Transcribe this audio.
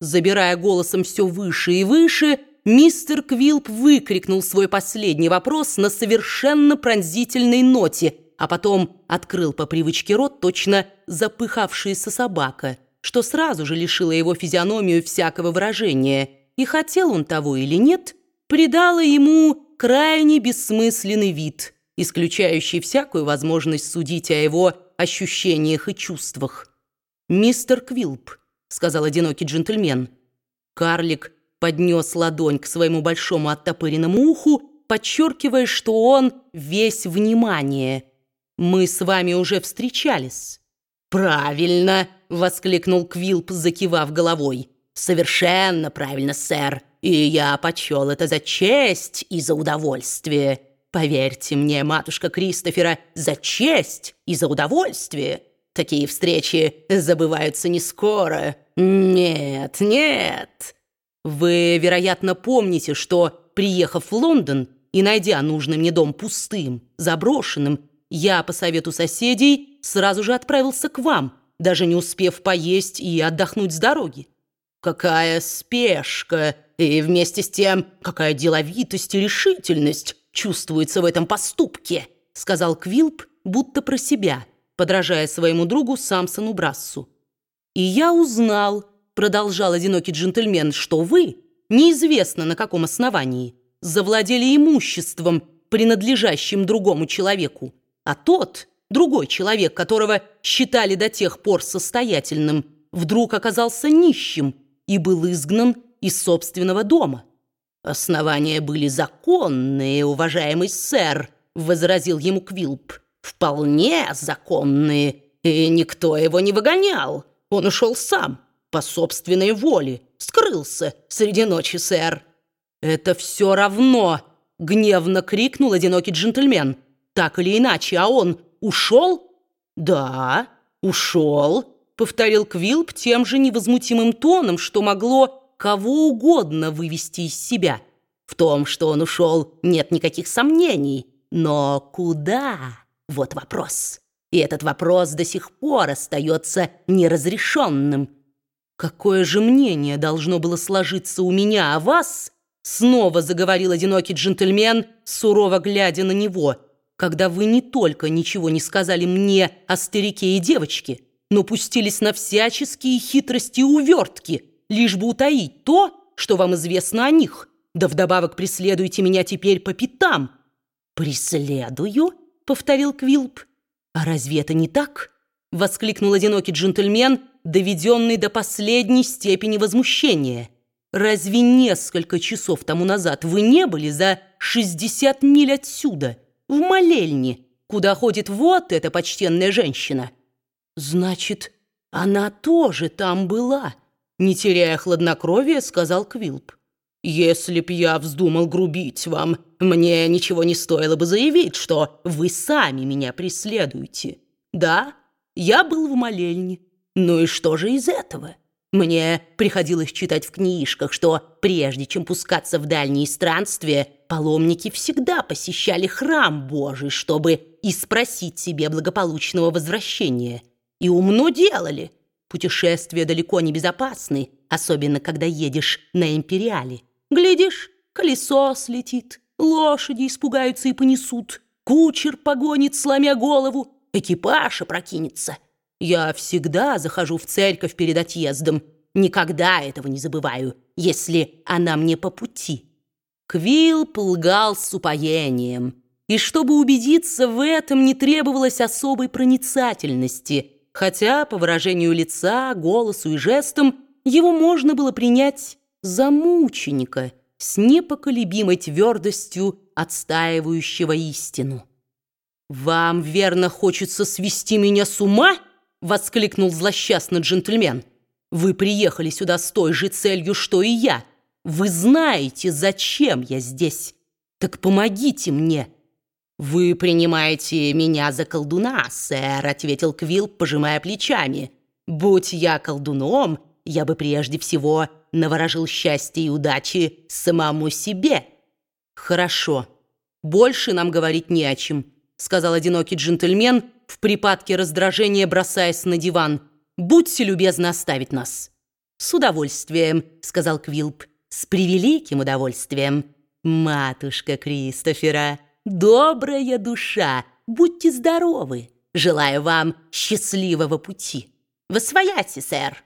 Забирая голосом все выше и выше, мистер Квилп выкрикнул свой последний вопрос на совершенно пронзительной ноте, а потом открыл по привычке рот точно запыхавшаяся собака, что сразу же лишило его физиономию всякого выражения, и хотел он того или нет, придало ему крайне бессмысленный вид, исключающий всякую возможность судить о его ощущениях и чувствах. «Мистер Квилп», — сказал одинокий джентльмен. Карлик поднес ладонь к своему большому оттопыренному уху, подчеркивая, что он весь внимание. «Мы с вами уже встречались». «Правильно!» — воскликнул Квилп, закивав головой. «Совершенно правильно, сэр, и я почел это за честь и за удовольствие. Поверьте мне, матушка Кристофера, за честь и за удовольствие». Такие встречи забываются не скоро. Нет, нет. Вы, вероятно, помните, что, приехав в Лондон и найдя нужный мне дом пустым, заброшенным, я, по совету соседей, сразу же отправился к вам, даже не успев поесть и отдохнуть с дороги. Какая спешка и вместе с тем какая деловитость и решительность чувствуется в этом поступке, сказал Квилп, будто про себя – подражая своему другу Самсону Брассу. «И я узнал», — продолжал одинокий джентльмен, «что вы, неизвестно на каком основании, завладели имуществом, принадлежащим другому человеку, а тот, другой человек, которого считали до тех пор состоятельным, вдруг оказался нищим и был изгнан из собственного дома. «Основания были законные, уважаемый сэр», — возразил ему Квилп вполне законные, и никто его не выгонял. Он ушел сам, по собственной воле, скрылся среди ночи, сэр». «Это все равно!» — гневно крикнул одинокий джентльмен. «Так или иначе, а он ушел?» «Да, ушел», — повторил Квилп тем же невозмутимым тоном, что могло кого угодно вывести из себя. В том, что он ушел, нет никаких сомнений. Но куда? Вот вопрос. И этот вопрос до сих пор остается неразрешенным. Какое же мнение должно было сложиться у меня о вас? Снова заговорил одинокий джентльмен, сурово глядя на него, когда вы не только ничего не сказали мне о старике и девочке, но пустились на всяческие хитрости и увертки, лишь бы утаить то, что вам известно о них. Да вдобавок преследуйте меня теперь по пятам. Преследую? Повторил Квилп. «А разве это не так?» — воскликнул одинокий джентльмен, доведенный до последней степени возмущения. «Разве несколько часов тому назад вы не были за 60 миль отсюда, в молельне, куда ходит вот эта почтенная женщина?» «Значит, она тоже там была», — не теряя хладнокровия, сказал Квилп. «Если б я вздумал грубить вам, мне ничего не стоило бы заявить, что вы сами меня преследуете. Да, я был в молельне. Ну и что же из этого? Мне приходилось читать в книжках, что прежде чем пускаться в дальние странствия, паломники всегда посещали храм Божий, чтобы и спросить себе благополучного возвращения. И умно делали. Путешествия далеко не безопасны, особенно когда едешь на империале. Глядишь, колесо слетит, лошади испугаются и понесут, кучер погонит, сломя голову, экипаж опрокинется. Я всегда захожу в церковь перед отъездом, никогда этого не забываю, если она мне по пути». Квилл лгал с упоением, и чтобы убедиться в этом, не требовалось особой проницательности, хотя, по выражению лица, голосу и жестам, его можно было принять за мученика с непоколебимой твердостью отстаивающего истину. «Вам, верно, хочется свести меня с ума?» — воскликнул злосчастно джентльмен. «Вы приехали сюда с той же целью, что и я. Вы знаете, зачем я здесь. Так помогите мне». «Вы принимаете меня за колдуна, сэр», — ответил Квилл, пожимая плечами. «Будь я колдуном, я бы прежде всего наворожил счастья и удачи самому себе. «Хорошо. Больше нам говорить не о чем», — сказал одинокий джентльмен, в припадке раздражения бросаясь на диван. «Будьте любезны оставить нас». «С удовольствием», — сказал Квилп. «С превеликим удовольствием». «Матушка Кристофера, добрая душа, будьте здоровы. Желаю вам счастливого пути». «Восвояйте, сэр».